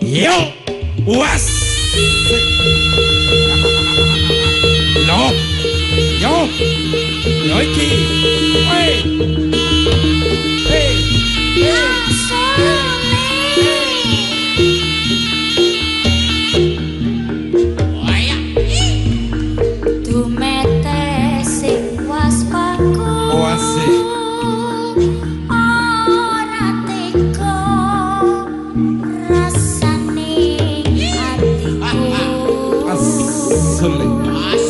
Yo, was? No, yo, Lỗi chi Hallelujah.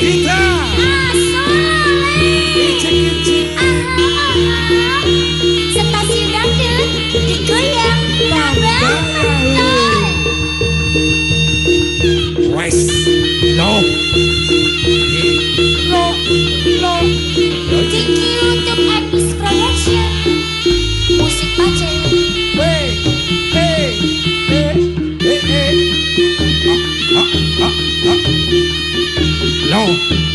kita. Stasiun Música